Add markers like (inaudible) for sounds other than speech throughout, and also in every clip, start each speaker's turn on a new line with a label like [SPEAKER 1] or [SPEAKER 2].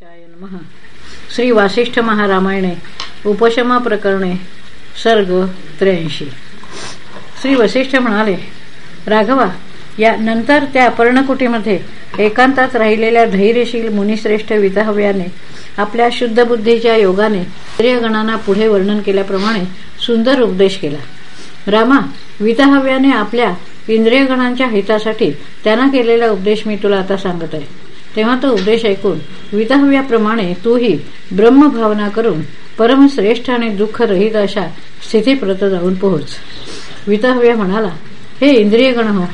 [SPEAKER 1] Shy Shri Vasishtha महारामायणे उपशमा प्रकरणे सर्ग त्र्याऐंशी. श्री वसिष्ठ म्हणाले राघवा या नंतर त्या पर्णकुटीमध्ये एकांतात राहिलेल्या धैर्यशील मुनिश्रेष्ठ विताहव्याने आपल्या शुद्ध बुद्धीच्या योगाने स्त्रियगणांना पुढे वर्णन केल्याप्रमाणे सुंदर उपदेश केला. रामा विताहव्याने आपल्या इंद्रियगणांच्या हितासाठी त्यांना केलेला उपदेश मी तुला आता सांगत आहे तेव्हा तो उपदेश ऐकून विताहव्याप्रमाणे तूही ब्रह्मभावना करून परमश्रेष्ठ आणि दुःख रहित अशा स्थितीप्रत जाऊन पोहोच. विताहव्या म्हणाला हे इंद्रियगण हो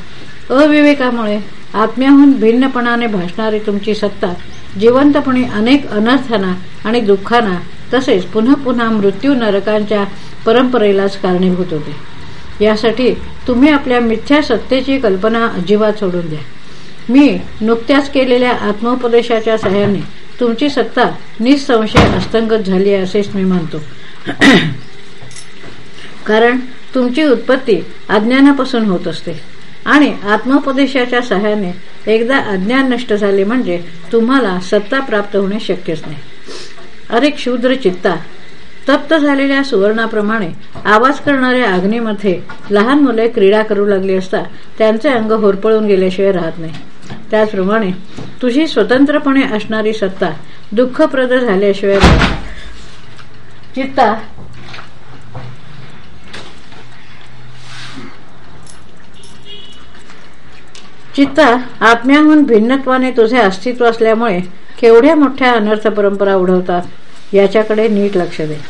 [SPEAKER 1] अविवेकामुळे आत्म्याहून भिन्नपणाने भासणारी तुमची सत्ता जिवंतपणे अनेक अनर्थांना आणि दुःखांना तसेच पुन्हा पुन्हा मृत्यू नरकांच्या परंपरेलाच कारणीभूत होते. यासाठी तुम्ही आपल्या मिथ्या सत्तेची कल्पना अजिबात सोडून द्या. मी नुकत्याच केलेल्या आत्मोपदेशाच्या सहाय्याने तुमची सत्ता निसंशय हस्तंगत झाली आहे असेच मी मानतो (clears throat) कारण तुमची उत्पत्ती अज्ञानापासून होत असते. आणि आत्मोपदेशाच्या सहाय्याने एकदा अज्ञान नष्ट झाले म्हणजे तुम्हाला सत्ता प्राप्त होणे शक्यच नाही. अरे क्षुद्र चित्ता तप्त झालेल्या सुवर्णाप्रमाणे आवाज करणाऱ्या अग्नीमध्ये लहान मुले क्रीडा करू लागली असता त्यांचे अंग होरपळून गेल्याशिवाय राहत नाही. त्याचप्रमाणे तुझी स्वतंत्रपणे असणारी सत्ता दुःखप्रद झाल्याशिवाय चित्ता. चित्ता आत्म्याहून भिन्नत्वाने तुझे अस्तित्व असल्यामुळे केवढ्या मोठ्या अनर्थ परंपरा उडवतात याच्याकडे नीट लक्ष दे.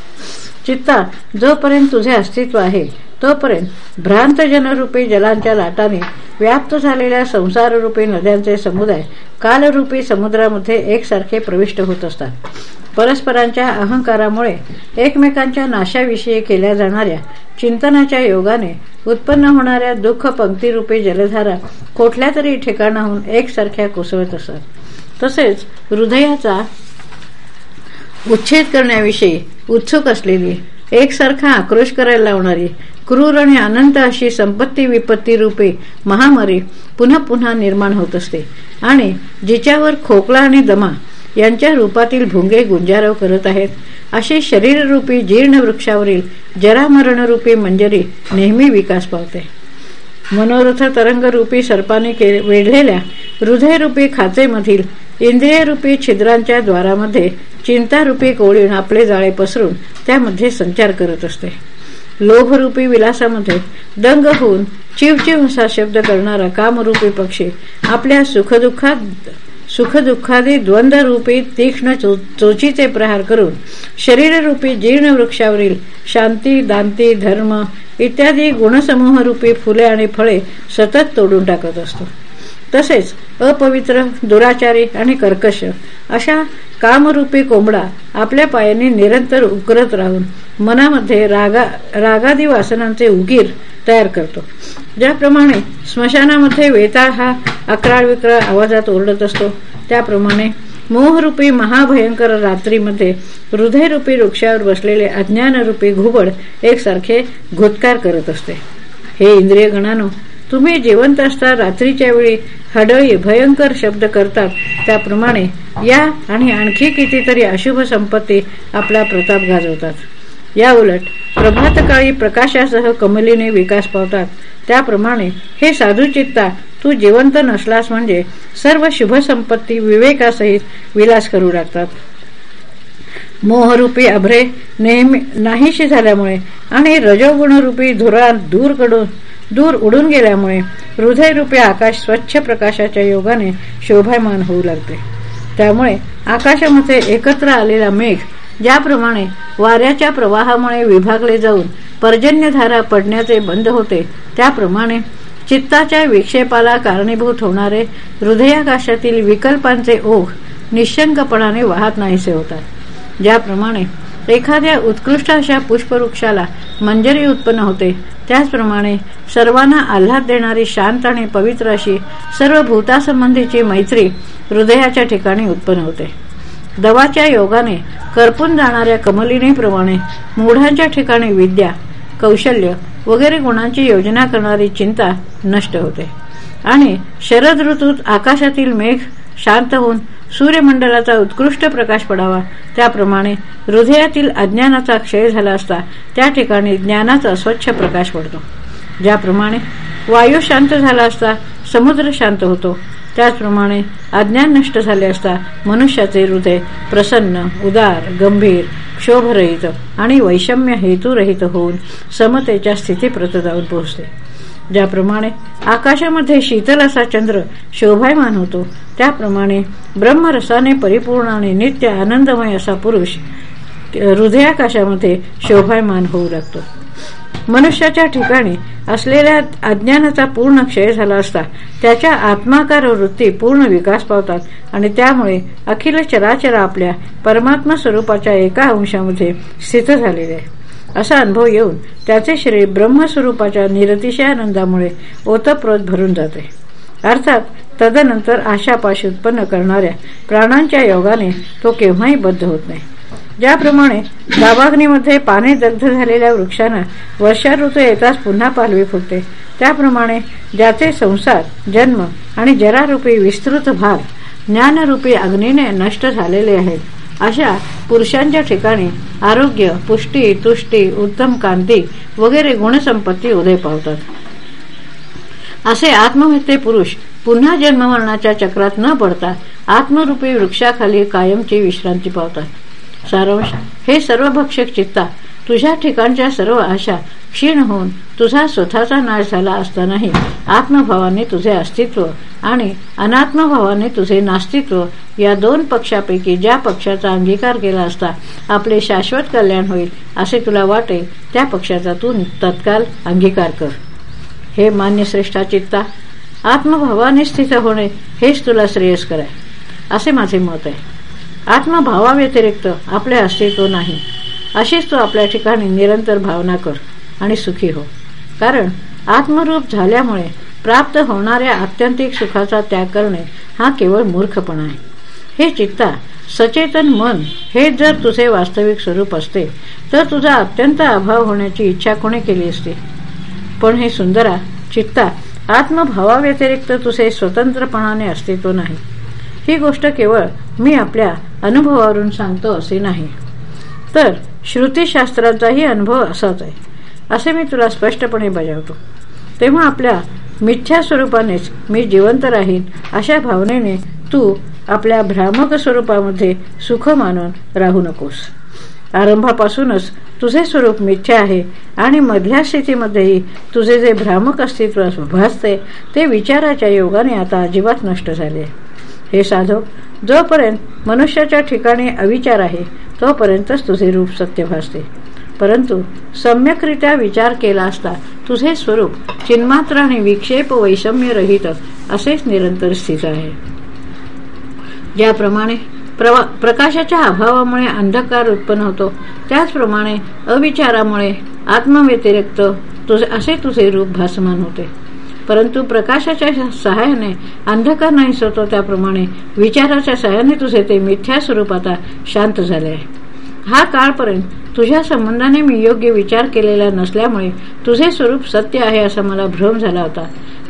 [SPEAKER 1] चित्ता जोपर्यंत तुझे अस्तित्व आहे तोपर्यंत भ्रांत जनरूपी जलांच्या लाटाने व्याप्त झालेल्या संसाररूपी नद्यांचे समुदाय कालरूपी समुद्रामध्ये एकसारखे प्रविष्ट होत असतात. परस्परांच्या अहंकारामुळे एकमेकांच्या नाशाविषयी केल्या जाणाऱ्या चिंतनाच्या योगाने उत्पन्न होणाऱ्या दुःख पंक्तीरूपी जलधारा कुठल्या तरी ठिकाणाहून एकसारख्या कोसळत असतात. तसेच हृदयाचा उच्छेद करण्याविषयी उत्सुक असलेली एकसारखा आक्रोश करायला लावणारी क्रूर आणि अनंत अशी संपत्ती विपत्ती रूपे महामारी पुन्हा पुन्हा निर्माण होत असते. आणि जिच्यावर खोकला आणि दमा यांच्या रूपातील भुंगे गुंजारव करत आहेत अशी शरीररूपी जीर्ण वृक्षावरील जरामरणरूपी मंजरी नेहमी विकास पावते. मनोरथ तरंगरूपी सर्पाने वेढलेल्या हृदयरूपी खाचेमधील इंद्रियरूपी छिद्रांच्या द्वारामध्ये चिंतारूपी कोळीण आपले जाळे पसरून त्यामध्ये संचार करत असते. लोभरूपी विलासामध्ये दंग होऊन चिवचिव असा शब्द करणारा कामरूपी पक्षी आपल्या सुखदुःखात सुखदुःखादी द्वंद्वरूपी तीक्ष्ण चोचीचे प्रहार करून शरीररूपी जीर्ण वृक्षावरील शांती दांती धर्म इत्यादी गुणसमूहरूपी फुले आणि फळे सतत तोडून टाकत असतो. तसेच अपवित्र दुराचारी आणि कर्कश अशा कामरूपी कोंबडा आपल्या पायांनी निरंतर उकरत राहून मनामध्ये रागा रागादी वासनांचे उगीर तयार करतो. ज्याप्रमाणे स्मशानामध्ये वेताळ हा अकराळ विक्राळ आवाजात ओरडत असतो त्याप्रमाणे मोहरूपी महाभयंकर रात्रीमध्ये हृदयरूपी वृक्षावर बसलेले अज्ञानरूपी घुबड एकसारखे घुतकार करत असते. हे इंद्रिय गणानो तुम्ही जिवंत असता रात्रीच्या वेळी हडळी भयंकर शब्द करतात. त्याप्रमाणे या आणि आणखी कितीतरी अशुभ संपत्ती आपला प्रताप गाजवतात. या उलट प्रभातकाळी प्रकाशासह कमलीने विकास पावतात. त्याप्रमाणे हे साधू चित्ता तू जिवंत नसलास म्हणजे सर्व शुभ संपत्ती विवेकासहित विलास करू लागतात. मोहरूपी अभ्रे नेहमी नाहीशी झाल्यामुळे आणि रजोगुणरूपी धुरा दूरकडून दूर उडून गेल्यामुळे हृदयरूपी आकाश स्वच्छ प्रकाशाच्या योगाने शोभायमान होऊ लागते. त्यामुळे आकाशामध्ये एकत्र आलेला मेघ ज्याप्रमाणे वाऱ्याच्या प्रवाहामुळे विभागले जाऊन पर्जन्यधारा पडण्याचे बंद होते त्याप्रमाणे चित्ताच्या विक्षेपाला कारणीभूत होणारे हृदयाकाशातील विकल्पांचे ओघ निशंकपणाने वाहत नाहीसे होतात. ज्याप्रमाणे एखाद्या उत्कृष्ट अशा पुष्पवृक्षाला मंजरी उत्पन्न होते त्याचप्रमाणे सर्वांना आल्हाद देणारी शांत आणि पवित्र अशी सर्व भूतासंबंधीची मैत्री हृदयाच्या ठिकाणी उत्पन्न होते. दवाच्या योगाने करपून जाणाऱ्या कमलिनीप्रमाणे मूढांच्या ठिकाणी विद्या कौशल्य वगैरे गुणांची योजना करणारी चिंता नष्ट होते. आणि शरद ऋतूत आकाशातील मेघ शांत होऊन सूर्यमंडलाचा उत्कृष्ट प्रकाश पडावा. त्याप्रमाणे हृदयातील अज्ञानाचा क्षय झाला असता त्या ठिकाणी ज्ञानाचा स्वच्छ प्रकाश पडतो. ज्याप्रमाणे वायू शांत झाला असता समुद्र शांत होतो. त्याचप्रमाणे अज्ञान नष्ट झाले असता मनुष्याचे हृदय प्रसन्न उदार गंभीर क्षोभरहित आणि वैषम्य हेतुरहित होऊन समतेच्या स्थितीप्रत जाऊन पोहोचते. ज्याप्रमाणे आकाशामध्ये शीतल असा चंद्र शोभायमान होतो त्याप्रमाणे ब्रह्मरसाने परिपूर्ण आणि नित्य आनंदमय असा पुरुष हृदयाकाशामध्ये शोभायमान होऊ लागतो. मनुष्याच्या ठिकाणी असलेल्या अज्ञानाचा पूर्ण क्षय झाला असता त्याच्या आत्माकार वृत्ती पूर्ण विकास पावतात आणि त्यामुळे अखिल चराचर आपल्या परमात्मा स्वरूपाच्या एका अंशामध्ये स्थित झालेले आहे. असा अनुभव येऊन त्याचे शरीर ब्रह्मस्वरूपाच्या निरतिशय आनंदामुळे ओतप्रोत भरून जाते. अर्थात तदनंतर आशापाशी उत्पन्न करणाऱ्या प्राणांच्या योगाने तो केव्हाही बद्ध होत नाही. ज्याप्रमाणे दाबाग्नीमध्ये पाने दग्ध झालेल्या वृक्षांना वर्षा ऋतू येताच पुन्हा पालवी फुटते त्याप्रमाणे ज्याचे संसार जन्म आणि जरारूपी विस्तृत भाग ज्ञानरूपी अग्नीने नष्ट झालेले आहेत अशा पुरुषांच्या ठिकाणी आरोग्य पुष्टी तुष्टी उत्तम कांती वगैरे गुणसंपत्ती उदय पावतात. असे आत्महत्ये पुरुष पुन्हा जन्ममरणाच्या चक्रात न पडता आत्मरूपी वृक्षाखाली कायमची विश्रांती पावतात. सारांश हे सर्वभक्षक चित्ता तुझ्या ठिकाणच्या सर्व आशा क्षीण होऊन तुझा स्वतःचा नाश झाला असतानाही आत्मभावाने तुझे अस्तित्व आणि अनात्मभावाने तुझे नास्तित्व या दोन पक्षापैकी ज्या पक्षाचा अंगीकार केला असता आपले शाश्वत कल्याण होईल असे तुला वाटेल त्या पक्षाचा तू तत्काल अंगीकार कर. हे मान्य श्रेष्ठा चित्ता आत्मभावाने स्थित होणे हेच तुला श्रेयस्कर आहे. असे माझे मत आहे. आत्मभावाव्यतिरिक्त आपले अस्तित्व नाही. अशीच तू आपल्या ठिकाणी निरंतर भावना कर आणि सुखी हो. कारण आत्मरूप झाल्यामुळे प्राप्त होणाऱ्या आत्यंतिक सुखाचा त्याग करणे हा केवळ मूर्खपणा आहे. हे चित्ता सचेतन मन हे जर तुझे वास्तविक स्वरूप असते तर तुझा अत्यंत अभाव होण्याची इच्छा कोणी केली असते? पण हे सुंदरा चित्ता आत्मभावाव्यतिरिक्त तुझे स्वतंत्रपणाने अस्तित्व नाही. ही गोष्ट केवळ मी आपल्या अनुभवावरून सांगतो असे नाही. तर श्रुतीशास्त्राचाही अनुभव असाच आहे. असे मी तुला स्पष्टपणे बजावतो. तेव्हा आपल्या मिथ्या स्वरूपानेच मी जिवंत राहीन अशा भावनेने तू आपल्या भ्रामक स्वरूपामध्ये सुख मानून राहू नकोस. आरंभापासूनच तुझे स्वरूप मिथ्या आहे आणि मधल्या स्थितीमध्येही तुझे जे भ्रामक अस्तित्व भासते ते विचाराच्या योगाने आता अजिबात नष्ट झाले हे साधव जोपर्यंत मनुष्याच्या ठिकाणी अविचार आहे तोपर्यंतच तुझे रूप सत्य भासते. परंतु सम्यकरित्या विचार केला असता तुझे स्वरूप चिन्मात्र आणि विक्षेप वैषम्य रहित असेच निरंतर स्थित आहे. ज्याप्रमाणे प्रकाशाच्या अभावामुळे अंधकार उत्पन्न होतो त्याचप्रमाणे अविचारामुळे आत्मव्यतिरिक्त तुझे असे तुझे रूप भासमान होते. परंतु प्रकाशाच्या सहाय्याने अंधकार नाही होतो त्याप्रमाणे विचाराच्या सहाय्याने तुझे ते मिथ्या स्वरूपात शांत झाले आहे. हा काळपर्यंत तुझ्या संबंधाने मी योग्य विचार केलेला नसल्यामुळे तुझे स्वरूप सत्य आहे असा मला भ्रम झाला होता.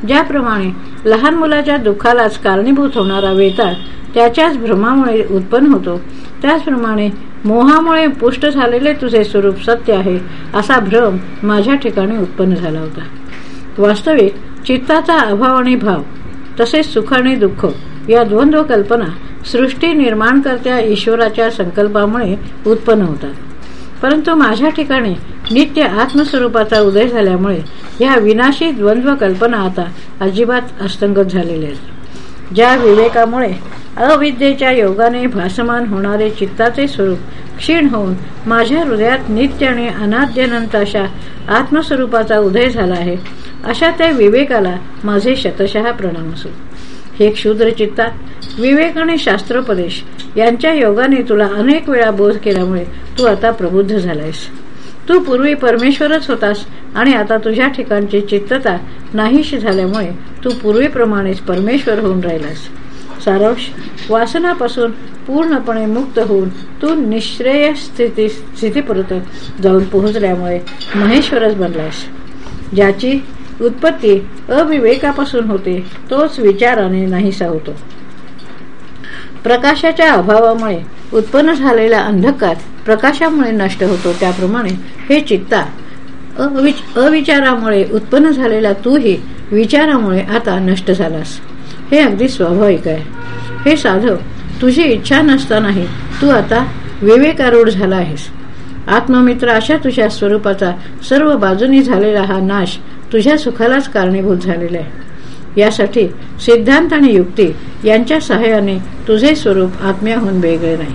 [SPEAKER 1] ज्याप्रमाणे लहान मुलाच्या दुःखालाच कारणीभूत होणारा वेताळ त्याच्याच भ्रमामुळे उत्पन्न होतो त्याचप्रमाणे मोहामुळे पुष्ट झालेले तुझे स्वरूप सत्य आहे असा भ्रम माझ्या ठिकाणी उत्पन्न झाला होता. वास्तविक चित्ताचा अभाव आणि भाव तसेच सुख आणि दुःख या द्वंद्व कल्पना सृष्टी निर्माण करत्या ईश्वराच्या संकल्पामुळे उत्पन्न होतात. परंतु माझ्या ठिकाणी नित्य आत्मस्वरूपाचा उदय झाल्यामुळे या विनाशी द्वंद्व कल्पना आता अजिबात अस्तंगत झालेल्या आहेत. ज्या विवेकामुळे अविद्येच्या योगाने भासमान होणारे चित्ताचे स्वरूप क्षीण होऊन माझ्या हृदयात नित्य आणि अनाद्यनंत अशा आत्मस्वरूपाचा उदय झाला आहे अशा त्या विवेकाला माझे शतशः प्रणाम असो. हे क्षुद्र चित्तात विवेक आणि शास्त्रोपदेश यांच्या योगाने तुला अनेक वेळा बोध केल्यामुळे तू आता प्रबुद्ध झालायस. तू पूर्वी परमेश्वरच होतास आणि आता तुझ्या ठिकाणची चित्तता नाहीशी झाल्यामुळे तू पूर्वीप्रमाणेच परमेश्वर होऊन राहिलास. सारांश वासनापासून पूर्णपणे मुक्त होऊन तू निश्रेय स्थिती स्थितीपर्यंत जाऊन पोहोचल्यामुळे महेश्वरच बनलास ज्याची उत्पत्ती अविवेकापासून होते तोच विचाराने नाहीसा होतो. प्रकाशाच्या अभावामुळे उत्पन्न झालेला अंधकार प्रकाशामुळे नष्ट होतो त्याप्रमाणे हे चित्ता अविचारामुळे उत्पन्न झालेला तूही विचारामुळे आता नष्ट झालास. हे अगदी स्वाभाविक आहे. हे साधव तुझी इच्छा नसतानाही तू आता विवेकारूढ झाला आहेस. आत्ममित्र अशा तुझ्या स्वरूपाचा सर्व बाजूनी झालेला हा नाश तुझ्या सुखालाच कारणीभूत झालेले आहे. यासाठी सिद्धांत आणि युक्ती यांच्या सहाय्याने तुझे स्वरूप आत्म्याहून वेगळे नाही.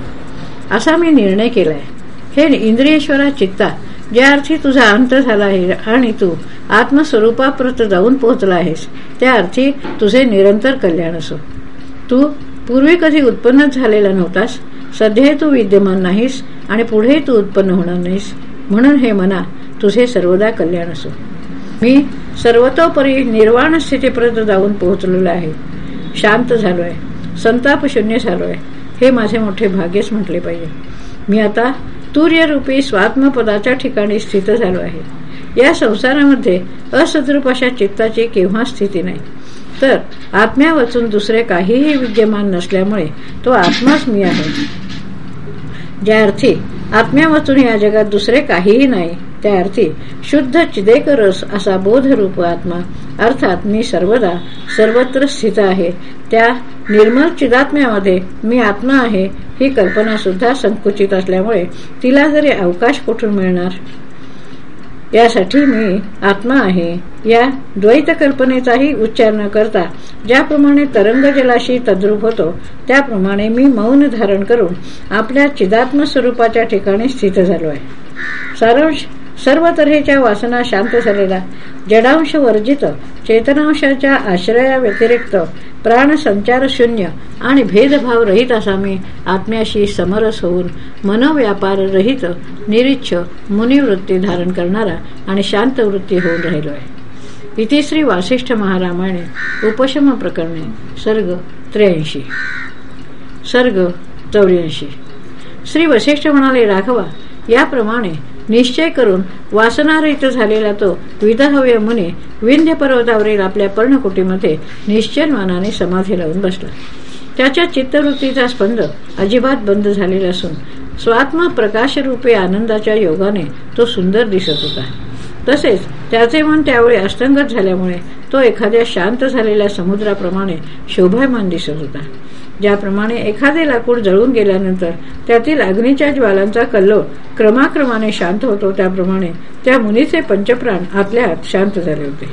[SPEAKER 1] असा मी निर्णय केलाय. हे इंद्रियेश्वरा चित्ता ज्या अर्थी तुझा अंत झाला आहे आणि तू आत्मस्वरूपाप्रत जाऊन पोहोचला आहेस त्या अर्थी तुझे निरंतर कल्याण असो. तू पूर्वी कधी उत्पन्नच झालेला नव्हतास सध्या तू विद्यमान नाहीस आणि पुढे तू उत्पन्न होणार नाहीस म्हणून हे मना तुझे सर्वदा कल्याण असो. मी सर्वतोपरी निर्वाण स्थितीपर्यंत जाऊन पोहोचलेलो आहे. शांत झालो आहे संताप शून्य झालो आहे हे माझे मोठे भाग्यच म्हटले पाहिजे. मी आता तूर्यरूपी स्वात्मपदाच्या ठिकाणी स्थित झालो आहे. या संसारामध्ये असद्रूप अशा चित्ताची केव्हा स्थिती नाही. तर आत्म्या वाचून दुसरे काहीही विद्यमान नसल्यामुळे तो आत्माच मी आहे. ज्या अर्थी आत्म्या वाचून या जगात दुसरे काहीही नाही त्या अर्थी शुद्ध चिदेकरस असा बोधरूप आत्मा अर्थात मी सर्वदा सर्वत्र स्थित आहे. त्या निर्मल चिदात्म्यामध्ये मी आत्मा आहे ही कल्पना सुद्धा संकुचित असल्यामुळे तिला जरी अवकाश कुठून मिळणार? यासाठी मी आत्मा आहे. या द्वैत कल्पनेचाही उच्चार न करता ज्याप्रमाणे तरंग जलाशी तद्रूप होतो त्याप्रमाणे मी मौन धारण करून आपल्या चिदात्म स्वरूपाच्या ठिकाणी स्थित झालो आहे सारांश सर्व तऱ्हेच्या वासना शांत झालेला जडांश वर्जित चेतनांशाच्या आश्रया व्यतिरिक्त प्राण संचार शून्य आणि भेदभाव रहित असा मी आत्म्याशी समरस होऊन मनोव्यापार रहित निरीच्छ मुनिवृत्ती धारण करणारा आणि शांत वृत्ती होऊन राहिलो आहे. इतिश्री श्री वासिष्ठ महारामाने उपशम प्रकरणे सर्ग त्र्याऐंशी. सर्ग चौऱ्याऐंशी. श्री वशिष्ठ म्हणाले राघवा याप्रमाणे निश्चय करून वासनारहित झालेला तो विदहव्य मुनी विंध्य पर्वतावरील आपल्या पर्णकुटीमध्ये निश्चयमानाने समाधी लावून बसला. त्याच्या चित्तवृत्तीचा स्पंद अजिबात बंद झालेला असून स्वात्म प्रकाशरूपे आनंदाच्या योगाने तो सुंदर दिसत होता. तसेच त्याचे मन त्यावेळी अस्तंगत झाल्यामुळे तो एखाद्या शांत झालेल्या समुद्राप्रमाणे शोभायमान दिसत होता. ज्याप्रमाणे एखादे लाकूड जळून गेल्यानंतर त्यातील अग्नीच्या ज्वालांचा कल्लो क्रमाक्रमाने शांत होतो त्याप्रमाणे त्या मुनीचे पंचप्राण आतल्या आत शांत झाले होते.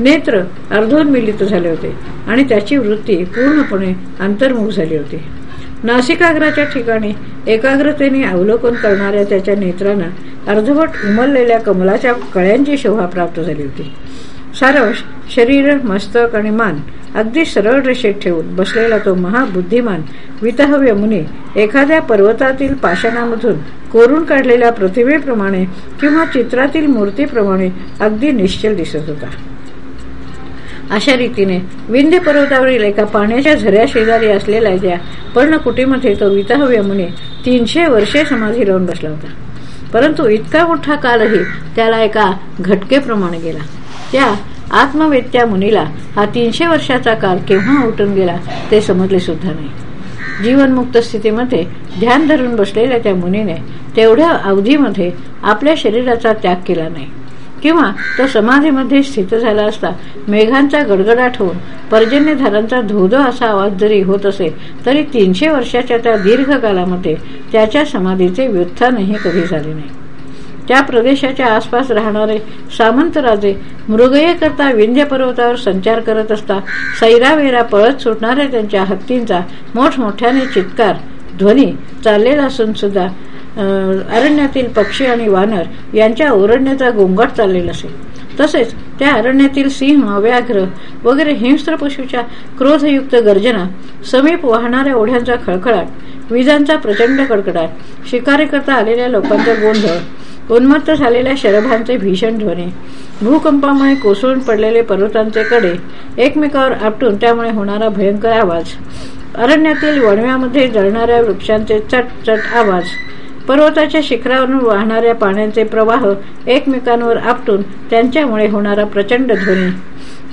[SPEAKER 1] नेत्र अर्धोन्मिलित झाले होते आणि त्याची वृत्ती पूर्णपणे अंतर्मुख झाली होती. नासिकाग्राच्या ठिकाणी एकाग्रतेने अवलोकन करणाऱ्या त्याच्या नेत्रांना अर्धवट उमललेल्या कमलाच्या कळ्यांची शोभा प्राप्त झाली होती. सारांश शरीर मस्तक आणि मान अगदी सरळ रेषेत ठेवून बसलेला तो महाबुद्धिमान वितहव्य मुनी एखाद्या पर्वतातील पाषाणामधून कोरून काढलेल्या प्रतिमेप्रमाणे किंवा चित्रातील मूर्तीप्रमाणे अगदी निश्चल दिसत होता. अशा रीतीने विंध्य पर्वतावरील एका पाण्याच्या झऱ्या शेजारी असलेल्या त्या पर्णकुटीमध्ये तो वितहव्य मुनी तीनशे वर्षे समाधी लावून बसला होता. परंतु इतका मोठा कालही त्याला एका घटकेप्रमाणे गेला. त्या आत्मवेत्या मुनीला हा तीनशे वर्षाचा काल केव्हा उठून गेला ते समजले सुद्धा नाही. जीवनमुक्त स्थितीमध्ये ध्यान धरून बसलेल्या त्या मुनीने तेवढ्या अवधीमध्ये आपल्या शरीराचा त्याग केला नाही. किंवा तो समाधीमध्ये स्थित झाला असता मेघांचा गडगडाट होऊन पर्जन्यधारांचा धोधो असा आवाज जरी होत असे तरी तीनशे वर्षाच्या त्या दीर्घ कालामध्ये त्याच्या समाधीचे व्युत्थानही कधी झाले नाही. त्या प्रदेशाच्या आसपास राहणारे सामंत राजे मृगयेकरता विंध्य पर्वतावर संचार करत असता सैरावेरा पळत सुटणाऱ्या त्यांच्या हत्तींचा मोठमोठ्याने चित्कार ध्वनी चाललेला असून सुद्धा अरण्यातील पक्षी आणि वानर यांच्या ओरडण्याचा गोंगाट चाललेला असेल. तसेच त्या अरण्यातील सिंह व्याघ्र वगैरे हिंस्त्र पशूच्या क्रोधयुक्त गर्जना समीप वाहणाऱ्या ओढ्यांचा खळखळाट विजांचा प्रचंड कडकडाट शिकारी करता आलेल्या लोकांचा गोंधळ उन्मत्त झालेल्या शरभांचे भीषण ध्वनी भूकंपामुळे कोसळून पडलेले पर्वतांचे कडे एकमेकावर आपटून त्यामुळे होणारा भयंकर आवाज अरण्यातील वणव्यामध्ये जळणाऱ्या वृक्षांचे चट चट आवाज पर्वताच्या शिखरावरून वाहणाऱ्या पाण्याचे प्रवाह एकमेकांवर आपटून त्यांच्यामुळे होणारा प्रचंड ध्वनी.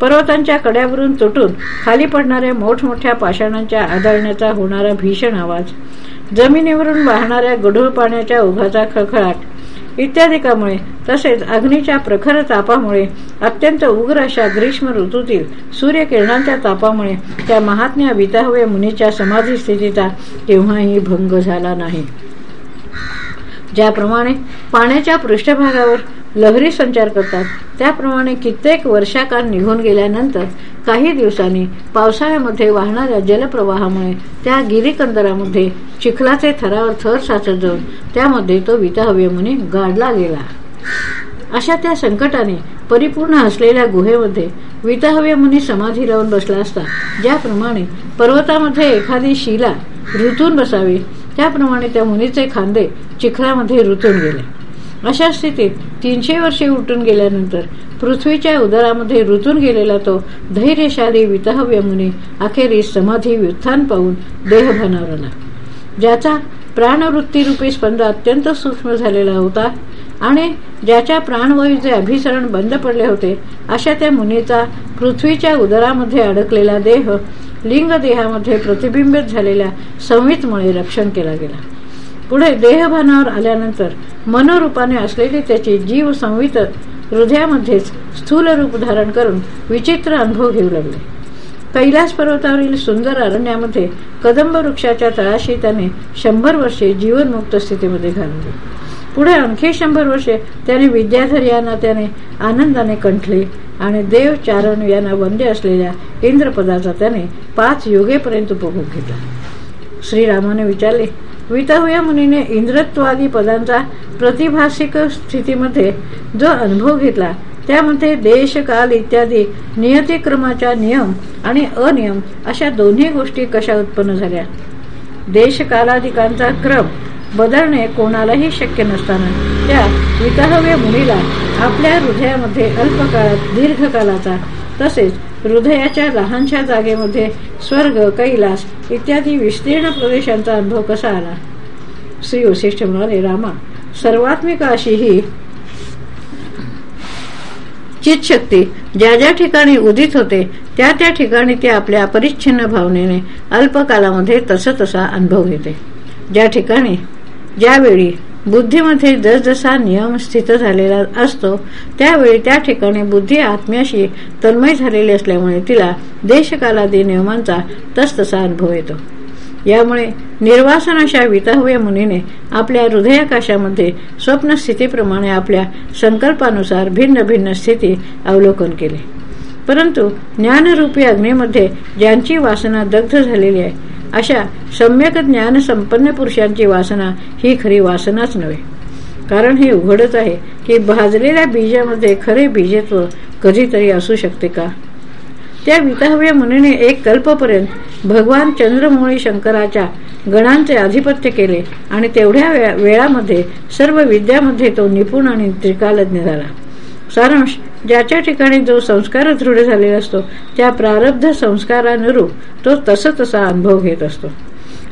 [SPEAKER 1] पर्वतांच्या कड्यावरून तुटून खाली पडणाऱ्या मोठमोठ्या पाषाणांच्या आदळण्याचा होणारा भीषण आवाज. जमिनीवरून वाहणाऱ्या गढूळ पाण्याच्या उघाचा खळखळाट. इत्यादिकामुळे तसेच अग्नीच्या प्रखर तापामुळे अत्यंत उग्र अशा ग्रीष्म ऋतूतील सूर्यकिरणांच्या तापामुळे त्या महात्म्या विताहवे मुनीच्या समाधी स्थितीचा केव्हाही भंग झाला नाही. ज्याप्रमाणे पाण्याच्या पृष्ठभागावर लहरी संचार करतात त्याप्रमाणे कित्येक वर्षाकार निघून गेल्यानंतर काही दिवसांनी पावसाळ्यामध्ये वाहणाऱ्या जलप्रवाहामुळे त्या गिरीकंदरामध्ये चिखलाचे थरावर थर साचत जाऊन त्यामध्ये तो विताहव्यमुनी गाडला गेला. अशा त्या संकटाने परिपूर्ण असलेल्या गुहेमध्ये विताहव्य मुनी समाधी लावून बसला असता ज्याप्रमाणे पर्वतामध्ये एखादी शिला ऋतून बसावी त्याप्रमाणे त्या मुनीचे खांदे चिखलामध्ये रुतून गेले. अशा स्थितीत तीनशे वर्षे उठून गेल्यानंतर पृथ्वीच्या उदरामध्ये रुतून गेलेला तो धैर्यशाली वितहव्य मुनी अखेरीस समाधी व्युत्थान पाहून देह बनवला ज्याचा प्राणवृत्तीरूपी स्पंद अत्यंत सूक्ष्म झालेला होता आणि ज्याच्या प्राणवायूचे अभिसरण बंद पडले होते अशा त्या मुनीचा पृथ्वीच्या उदरामध्ये अडकलेला देह लिंग देहामध्ये प्रतिबिंबित झालेल्या संवितमुळे रक्षण केला गेला. पुढे देहभानावर आल्यानंतर मनोरूपाने असलेली त्याची जीव संवित हृदयामध्येच स्थूल रूप धारण करून विचित्र अनुभव घेऊ लागले. कैलास पर्वतावरील सुंदर अरण्यामध्ये कदंब वृक्षाच्या तळाशी त्याने शंभर वर्षे जीवनमुक्त स्थितीमध्ये घालवली. पुढे आणखी शंभर वर्षे त्याने विद्याधर यांना त्याने आनंदाने कंठले आणि देव चारण यांना वंदे असलेल्या इंद्रपदाचा त्याने पाच युगेपर्यंत उपभोग घेतला. श्रीरामाने विचारले विताहुया मुनीने इंद्रत्वादी पदांचा प्रतिभाषिक स्थितीमध्ये जो अनुभव घेतला त्यामध्ये देश काल इत्यादी नियतिक्रमाच्या नियम आणि अनियम अशा दोन्ही गोष्टी कशा उत्पन्न झाल्या? देशकालाधिकांचा क्रम बदलणे कोणालाही शक्य नसताना त्या विताहव्य मुनीला आपल्या हृदयामध्ये अल्पकाळात दीर्घकालाचा तसेच हृदयाच्या लहानशा जागेमध्ये स्वर्ग कैलास इत्यादी विस्तीर्ण प्रदेशांचा अनुभव कसा आला? श्री वशिष्ठ म्हणाले रामा. सर्वात्मिक अशी ही चितशक्ती ज्या ज्या ठिकाणी उदित होते त्या त्या ठिकाणी ती आपल्या परिच्छिन्न भावनेने अल्पकालामध्ये तसा तसा अनुभव घेते. ज्या ठिकाणी ज्यावेळी बुद्धीमध्ये जसजसा नियम स्थित झालेला असतो त्यावेळी त्या ठिकाणी बुद्धी आत्म्याशी तन्मय झालेली असल्यामुळे तिला देशकालादी नियमांचा तसतसा अनुभव येतो. यामुळे निर्वासन अशा विताहव्य मुनीने आपल्या हृदयाकाशामध्ये स्वप्नस्थितीप्रमाणे आपल्या संकल्पानुसार भिन्न भिन्न स्थिती अवलोकन केले. परंतु ज्ञानरूपी अग्नीमध्ये ज्यांची वासना दग्ध झालेली आहे अशा सम्यक ज्ञान संपन्न पुरुषांची वासना ही खरी वासनाच नव्हे. कारण हे उघडच आहे की भाजलेल्या बीजामध्ये खरे बीजत्व कधीतरी असू शकते का? त्या विताहव्य मुनीने एक कल्पपर्यंत भगवान चंद्रमोळी शंकराच्या गणांचे आधिपत्य केले आणि तेवढ्या वेळामध्ये सर्व विद्यामध्ये तो निपुण आणि त्रिकालज्ञ झाला. सारांश ज्याच्या ठिकाणी जो संस्कार दृढ झालेला असतो त्या प्रारब्ध संस्कारानुरूप तो तस तसा अनुभव घेत असतो.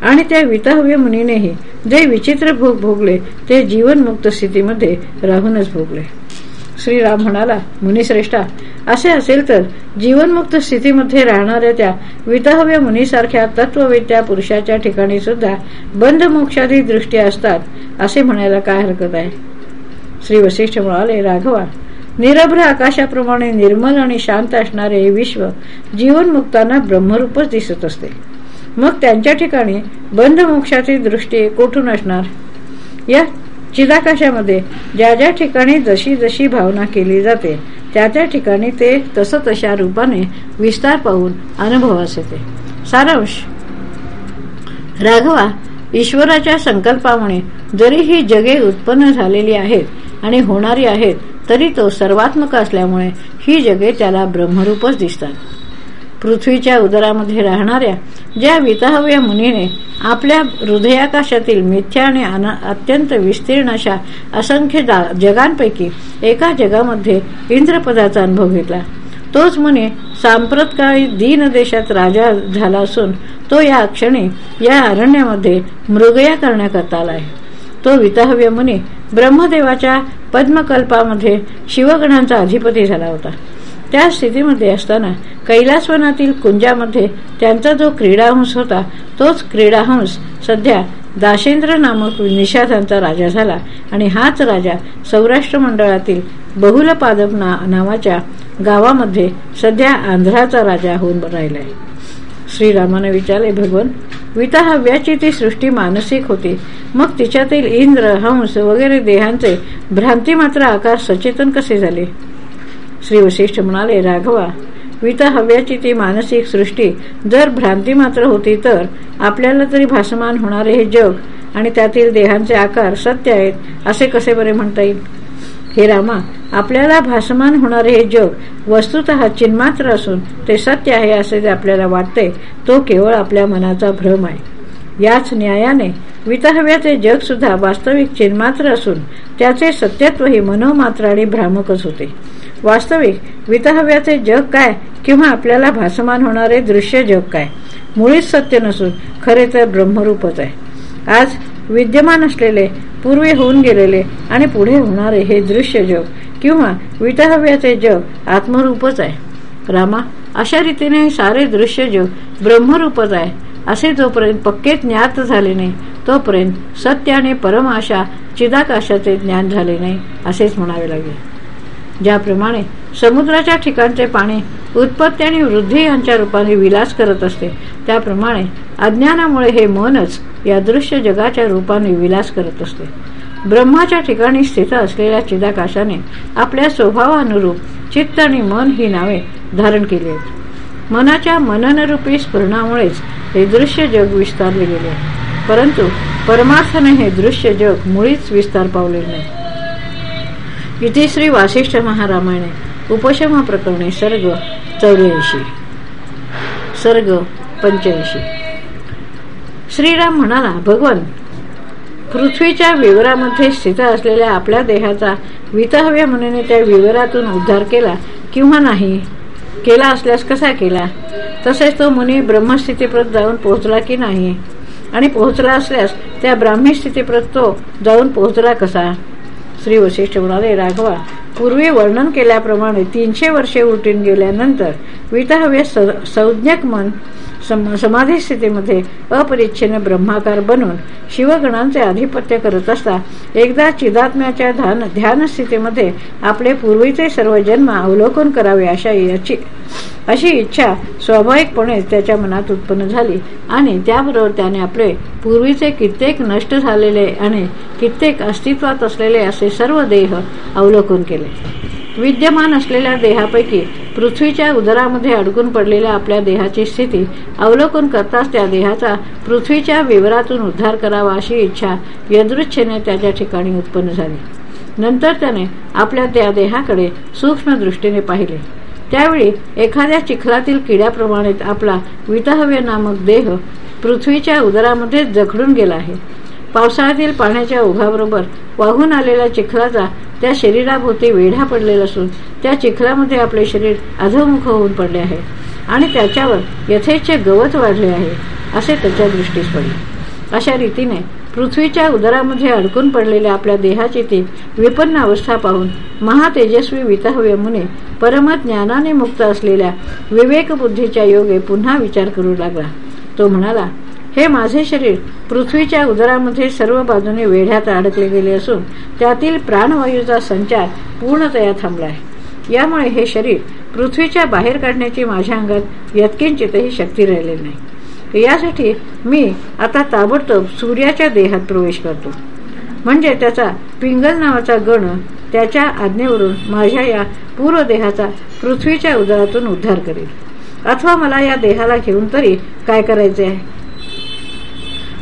[SPEAKER 1] आणि त्या विताहव्य मुनीनेही जे विचित्र भोग भोगले ते जीवनमुक्त स्थितीमध्ये राहूनच भोगले. श्रीराम म्हणाला मुनिश्रेष्ठा असे असेल तर जीवनमुक्त स्थितीमध्ये राहणाऱ्या त्या विताहव्य मुनीसारख्या तत्ववेत्या पुरुषाच्या ठिकाणी सुद्धा बंध मोक्षादी दृष्टी असतात असे म्हणायला काय हरकत आहे? श्री वशिष्ठ म्हणाले राघवा निरभ्र आकाशाप्रमाणे निर्मल आणि शांत असणारे हे विश्व जीवनमुक्तांना ब्रह्मरूपच दिसत असते. मग त्यांच्या ठिकाणी बंध मोक्षाची दृष्टी कोठून असणार? या चिदाकाशामध्ये ज्या ज्या ठिकाणी जशी जशी भावना केली जाते त्या त्या ठिकाणी ते तस तशा रूपाने विस्तार पाहून अनुभवास येते सारांश. राघवा ईश्वराच्या संकल्पामुळे जरी ही जगे उत्पन्न झालेली आहेत आणि होणारी आहेत तरी तो सर्वात्मक असल्यामुळे ही जगे त्याला ब्रह्मरूपच दिसतात. पृथ्वीच्या उदरामध्ये राहणाऱ्या ज्या विताहव्य मुनीने आपल्या हृदयाकाशातील मिथ्या आणि अत्यंत विस्तीर्ण अशा असंख्य जगांपैकी एका जगामध्ये इंद्रपदाचा अनुभव घेतला. तोच मुनी सांप्रतकाळी दीन देशात राजा झाला असून तो या क्षणी या अरण्यामध्ये मृगया करण्याकरता आलाय तो विताहव्य मुनी ब्रह्मदेवाच्या पद्मकल्पामध्ये शिवगणांचा अधिपती झाला होता. त्या स्थितीमध्ये असताना कैलासवनातील कुंजामध्ये त्यांचा जो क्रीडाहंस होता तोच क्रीडाहंस सध्या दाशेंद्र नामक निषादांचा राजा झाला आणि हाच राजा सौराष्ट्र मंडळातील बहुलपादक ना नावाच्या गावामध्ये सध्या आंध्राचा राजा होऊन राहिला आहे श्रीरामाने विचारले भगवन विताहव्याची ती सृष्टी मानसिक होती. मग तिच्यातील इंद्र हंस वगैरे देहांचे भ्रांती मात्र आकार सचेतन कसे झाले? श्री वशिष्ठ म्हणाले राघवा विताहव्याची ती मानसिक सृष्टी. जर भ्रांती मात्र होती तर आपल्याला तरी भासमान होणारे हे जग आणि त्यातील देहांचे आकार सत्य आहेत असे कसे बरे म्हणता येईल? हे रामा आपल्याला भासमान होणारे हे जग वस्तुत चिन्मात्र असून ते सत्य आहे असे जे आपल्याला वाटते तो केवळ आपल्या मनाचा भ्रम आहे. याच न्यायाने वितहव्याचे जग सुद्धा वास्तविक चिन्मात्र असून त्याचे सत्यत्व ही मनोमात्र आणि भ्रामकच होते. वास्तविक वितहव्याचे जग काय किंवा आपल्याला भासमान होणारे दृश्य जग काय? मुळीच सत्य नसून खरे तर ब्रह्मरूपच आहे. आज विद्यमान असलेले पूर्वी होऊन गेलेले आणि पुढे होणारे हे दृश्य जग किंवा वितहव्याचे जग आत्मरूपच आहे. रामा अशा रीतीने सारे दृश्य जग ब्रह्मरूपच आहे. असे जोपर्यंत पक्के ज्ञात झाले नाही तोपर्यंत सत्य आणि परमाशा चिदाकाशाचे ज्ञान झाले नाही असेच म्हणावे लागेल. ज्याप्रमाणे समुद्राच्या ठिकाणचे पाणी उत्पत्ती आणि वृद्धी यांच्या रूपाने विलास करत असते त्याप्रमाणे अज्ञानामुळे हे मनच या दृश्य जगाच्या रूपाने विलास करत असते. ब्रह्माच्या ठिकाणी स्थित असलेल्या चिदाकाशाने आपल्या स्वभावानुरूप चित्त आणि मन ही नावे धारण केली आहेत. मनाच्या मननरूपी स्फुरणामुळेच हे दृश्य जग विस्तारले गेले परंतु परमार्थाने हे दृश्य जग मुळीच विस्तार पावले नाही. श्री वासिष्ठ महारामायणे उपशमा प्रकरणे सर्ग चौऱ्याऐंशी. सर्ग पंच्याऐंशी. श्रीराम म्हणाला भगवान पृथ्वीच्या विवरामध्ये स्थित असलेल्या आपल्या देहाचा वितहव्य म्हणून त्या विवरातून उद्धार केला किंवा नाही? केला असल्यास कसा केला? तसेच तो मुनी ब्रह्मस्थितीप्रत जाऊन पोहोचला की नाही? आणि पोहोचला असल्यास त्या ब्राह्मी स्थितीप्रत तो जाऊन पोहोचला कसा? श्री वशिष्ठ म्हणाले राघवा पूर्वी वर्णन केल्याप्रमाणे तीनशे वर्षे उलटून गेल्यानंतर वितहव्य संज्ञक मन समाधी स्थितीमध्ये अपरिच्छिन्न ब्रह्माकार बनून शिवगणांचे आधिपत्य करत असता एकदा चिदात्म्याच्या ध्यान ध्यानस्थितीमध्ये आपले पूर्वीचे सर्व जन्म अवलोकन करावे अशा याची अशी इच्छा स्वाभाविकपणे त्याच्या मनात उत्पन्न झाली. आणि त्याबरोबर त्याने आपले पूर्वीचे कित्येक नष्ट झालेले आणि कित्येक अस्तित्वात असलेले असे सर्व देह अवलोकन केले. विद्यमान असलेल्या देहापैकी पृथ्वीच्या उदरामध्ये अडकून पडलेल्या आपल्या देहाची स्थिती अवलोकन करताच त्या देहाचा पृथ्वीच्या विवरातून उद्धार करावा अशी इच्छा यदृच्छेने त्याच्या ठिकाणी उत्पन्न झाली. नंतर त्याने आपल्या त्या देहाकडे सूक्ष्म दृष्टीने पाहिले. त्यावेळी एखाद्या चिखलातील किड्याप्रमाणे आपला वितहव्य नामक देह पृथ्वीच्या उदरामध्ये जखडून गेला आहे. पावसाळ्यातील पाण्याच्या ओघाबरोबर वाहून आलेल्या चिखलाचा त्या शरीराभोवती वेढा पडलेला असून त्या चिखलामध्ये आपले शरीर अधोमुख होऊन पडले आहे आणि त्याच्यावर यथेच्छ गवत वाढले आहे असे त्याच्या दृष्टीस पडले. अशा रीतीने पृथ्वीच्या उदरामध्ये अडकून पडलेल्या आपल्या देहाची ती विपन्न अवस्था पाहून महातेजस्वी विताहव्य मुने परमज्ञानाने मुक्त असलेल्या विवेकबुद्धीच्या योगे पुन्हा विचार करू लागला. तो म्हणाला हे माझे शरीर पृथ्वीच्या उदरामध्ये सर्व बाजूने वेढ्यात अडकले गेले असून त्यातील प्राणवायूचा संचार पूर्णतया थांबला आहे. यामुळे हे शरीर पृथ्वीच्या बाहेर काढण्याची माझ्या अंगात यत्किंचितही शक्ती राहिलेली नाही. यासाठी मी आता ताबडतोब सूर्याच्या देहात प्रवेश करतो. म्हणजे त्याचा पिंगल नावाचा गण त्याच्या आज्ञेवरून माझ्या या पूर्व देहाचा पृथ्वीच्या उदरातून उद्धार करेल. अथवा मला या देहाला घेऊन तरी काय करायचे आहे?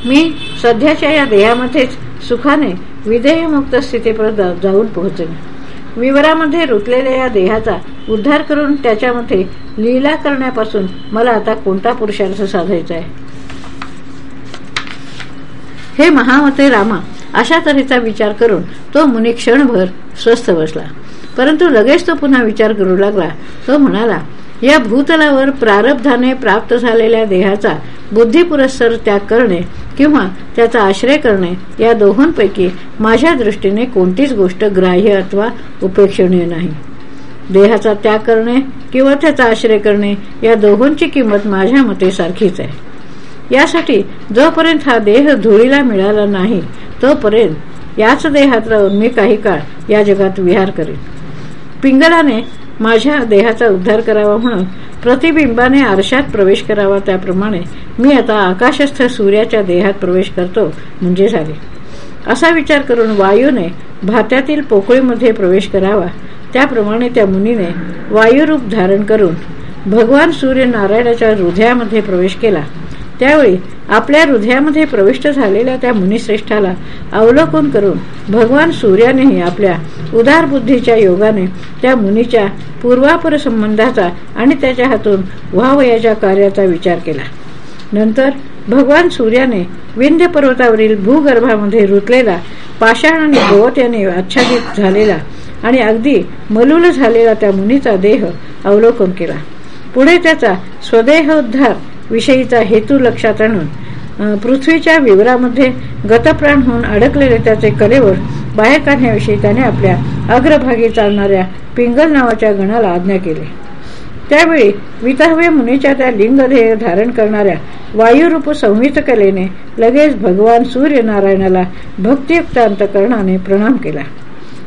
[SPEAKER 1] मी सध्याच्या या देहामध्येच सुखाने विधेयमुक्त स्थितीपर्यंत जाऊन पोहोचेन. विवरामध्ये रुतलेल्या या देहाचा उद्धार करून त्याच्यामध्ये लीला करण्यापासून मला आता कोणता पुरुषार्थ साधायचा आहे? हे महामते रामा अशा तऱ्हेचा विचार करून तो मुनी क्षणभर स्वस्थ बसला. परंतु लगेच तो पुन्हा विचार करू लागला. तो म्हणाला या भूतलावर प्रारब्धाने प्राप्त झालेल्या देहाचा बुद्धिपुरस्सर त्याग करणे किंवा त्याचा आश्रय करणे या दोहोंपैकी माझ्या दृष्टीने कोणतीच गोष्ट ग्राह्य अथवा उपेक्षणीय नाही. देहाचा त्याग करणे किंवा त्याचा आश्रय करणे या दोहोंची किंमत माझ्या मते सारखीच आहे. यासाठी जोपर्यंत हा देह धुळीला मिळाला नाही तोपर्यंत याच देहात राहून मी काही काळ या जगात विहार करेन. पिंगलाने माझ्या देहाचा उद्धार करावा म्हणून प्रतिबिंबाने आरशात प्रवेश करावा त्याप्रमाणे मी आता आकाशस्थ सूर्याच्या देहात प्रवेश करतो म्हणजे झाले. असा विचार करून वायूने भात्यातील पोकळीमध्ये प्रवेश करावा. त्याप्रमाणे त्या मुनीने वायुरूप धारण करून भगवान सूर्य नारायणाच्या हृदयामध्ये प्रवेश केला. त्यावेळी आपल्या हृदयामध्ये प्रविष्ट झालेल्या त्या मुनिश्रेष्ठाला अवलोकन करून भगवान सूर्यानेही आपल्या उदार बुद्धीच्या योगाने त्या मुनीच्या पूर्वापर संबंधाचा आणि त्याच्या हातून व्हावयाच्या कार्याचा विचार केला. नंतर भगवान सूर्याने विंध्य पर्वतावरील भूगर्भामध्ये रुतलेला पाषाण आणि गवत याने आच्छादित झालेला आणि अगदी मलूल झालेला त्या मुनीचा देह अवलोकन केला. पुढे त्याचा स्वदेह उद्धार विषयीचा हेतू लक्षात आणून पृथ्वीच्या विवरामध्ये गतप्राण होऊन अडकलेले त्याचे कलेवर बाहेर काढण्याविषयी त्याने आपल्या अग्रभागी चालणाऱ्या पिंगल नावाच्या गणाला आज्ञा केली. त्यावेळी विताहव्य मुनीच्या त्या लिंगधेय धारण करणाऱ्या वायुरूप संहित कलेने लगेच भगवान सूर्यनारायणाला भक्तियुक्त अंतकरणाने प्रणाम केला.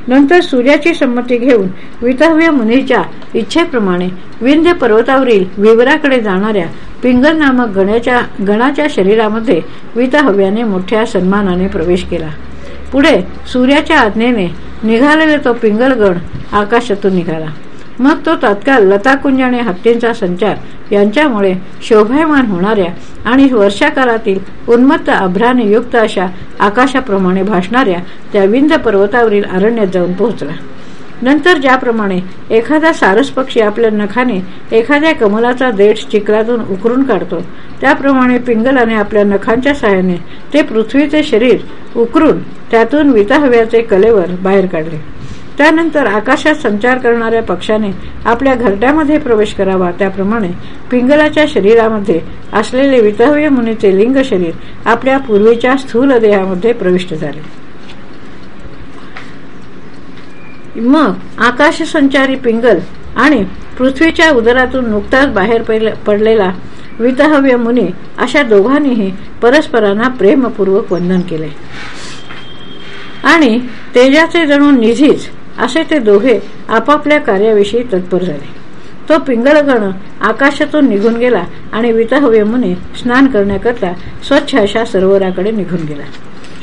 [SPEAKER 1] नंतर सूर्याची संमती घेऊन विताव्य मुनीच्या इच्छेप्रमाणे विंध्य पर्वतावरील विवराकडे जाणाऱ्या पिंगर नामक गणाच्या गणाच्या शरीरामध्ये वितहव्याने मोठ्या सन्मानाने प्रवेश केला. पुढे सूर्याच्या आज्ञेने निघालेला तो पिंगलगण आकाशातून निघाला. मग तो तत्काळ लताकुंज आणि हत्तींचा संचार यांच्यामुळे शोभायमान होणाऱ्या आणि वर्षाकालातील उन्मत्त अभ्राने युक्त अशा आकाशाप्रमाणे भासणाऱ्या त्या विंध्य पर्वतावरील अरण्यात जाऊन पोहोचला. नंतर ज्याप्रमाणे एखादा सारस पक्षी आपल्या नखाने एखाद्या कमलाचा देठ चिखलातून उकरून काढतो त्याप्रमाणे पिंगलाने आपल्या नखांच्या सहाय्याने ते पृथ्वीचे शरीर उकरून त्यातून विताहव्याचे कलेवर बाहेर काढले. त्यानंतर आकाशात संचार करणाऱ्या पक्षाने आपल्या घरट्यामध्ये प्रवेश करावा त्याप्रमाणे पिंगलाच्या शरीरामध्ये असलेले वितहव्य मुनीचे लिंग शरीर आपल्या पूर्वीच्या स्थूल देहामध्ये प्रविष्ट झाले. मग आकाश संचारी पिंगल आणि पृथ्वीच्या उदरातून नुकताच बाहेर पडलेला वितहव्य मुनी अशा दोघांनीही परस्परांना प्रेमपूर्वक वंदन केले. आणि तेजाचे जणू निधीच असे ते दोघे आपापल्या कार्याविषयी तत्पर झाले. तो पिंगळगण आकाशातून निघून गेला आणि वितहव्य मुनी स्नान करण्याकरता स्वच्छ अशा सरोवराकडे निघून गेला.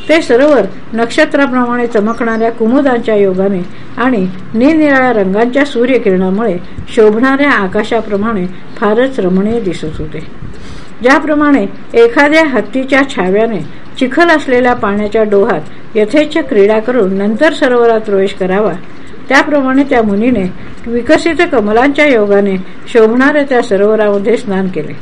[SPEAKER 1] ते सरोवर नक्षत्राप्रमाणे चमकणाऱ्या कुमुदांच्या योगाने आणि निरनिराळ्या रंगांच्या सूर्यकिरणामुळे शोभणाऱ्या आकाशाप्रमाणे फारच रमणीय दिसत होते. ज्याप्रमाणे एखाद्या हत्तीच्या छाव्याने चिखल असलेल्या पाण्याच्या डोहात यथेच्छ क्रीडा करून नंतर सरोवरात प्रवेश करावा त्याप्रमाणे त्या मुनीने विकसित कमलांच्या योगाने शोभणाऱ्या त्या सरोवरामध्ये स्नान केले.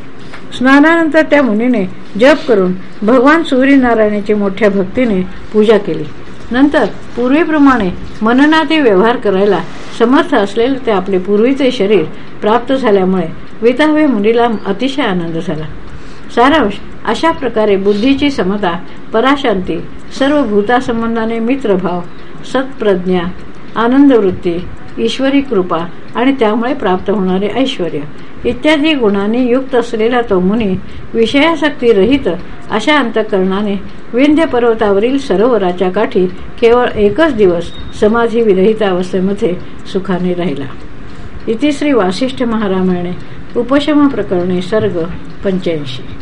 [SPEAKER 1] स्नानानंतर त्या मुनीने जप करून भगवान सूर्यनारायणाची मोठ्या भक्तीने पूजा केली. नंतर पूर्वीप्रमाणे मननादी व्यवहार करायला समर्थ असलेले ते आपले पूर्वीचे शरीर प्राप्त झाल्यामुळे विताव्य मुनीला अतिशय आनंद झाला. सारांश अशा प्रकारे बुद्धीची समता पराशांती सर्व भूतासंबंधाने मित्रभाव सत्प्रज्ञा आनंदवृत्ती ईश्वरी कृपा आणि त्यामुळे प्राप्त होणारे ऐश्वर. इत्यादी गुणांनी युक्त असलेला तो मुनी विषयासक्ती रहित अशा अंतकरणाने विंध्य पर्वतावरील सरोवराच्या काठी केवळ एकच दिवस समाधी विरहित अवस्थेमध्ये सुखाने राहिला. इतिश्री वासिष्ठ महारामायणे उपशम प्रकरणे सर्ग पंच्याऐंशी.